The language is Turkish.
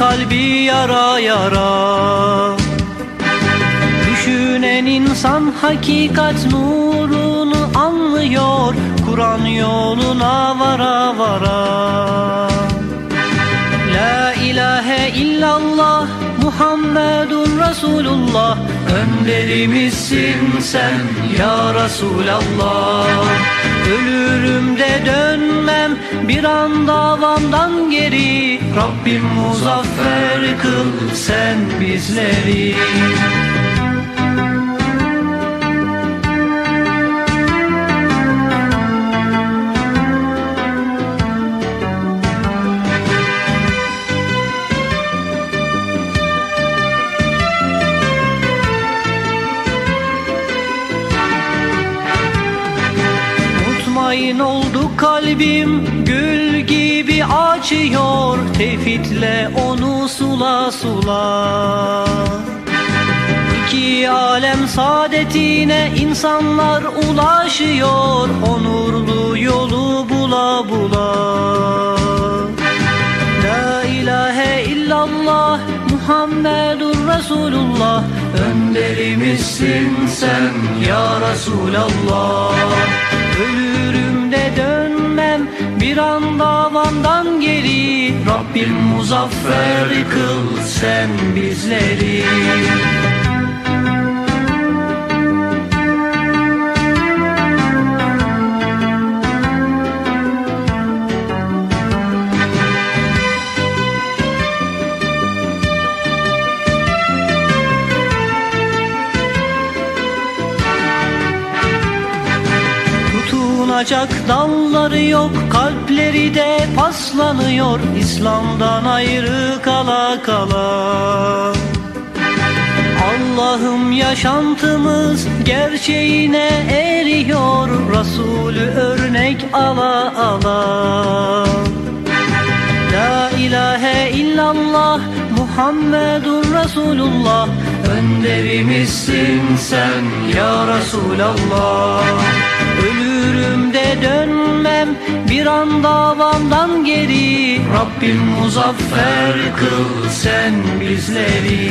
kalbi yara yara. Düşünen insan hakikat nurunu anlıyor Kur'an yoluna vara vara. La ilahe illallah Muhammedun Resulullah. Önderimizsin sen ya Resulallah. Ölürüm de dönmem bir an davamdan geri Rabbim muzaffer kıl sen bizleri. Mutmain oldu kalbim Gül gibi açıyor Tevhidle onu sula sula. İki alem saadetine insanlar ulaşıyor Onurlu yolu bula bula. La ilahe illallah Muhammedur Resulullah. Önderimizsin sen ya Resulallah. Ölürüm de dönmem bir an davandan geri Rabbim muzaffer kıl sen bizleri Tutunacak dalları yok Kalpleri de paslanıyor. İslam'dan ayrı kala kala. Allah'ım yaşantımız gerçeğine eriyor. Resulü örnek ala ala. La ilahe illallah Muhammedun Resulullah Önderimizsin sen ya Resulallah Ölürüm dönmem bir an davamdan geri. Rabbim muzaffer kıl sen bizleri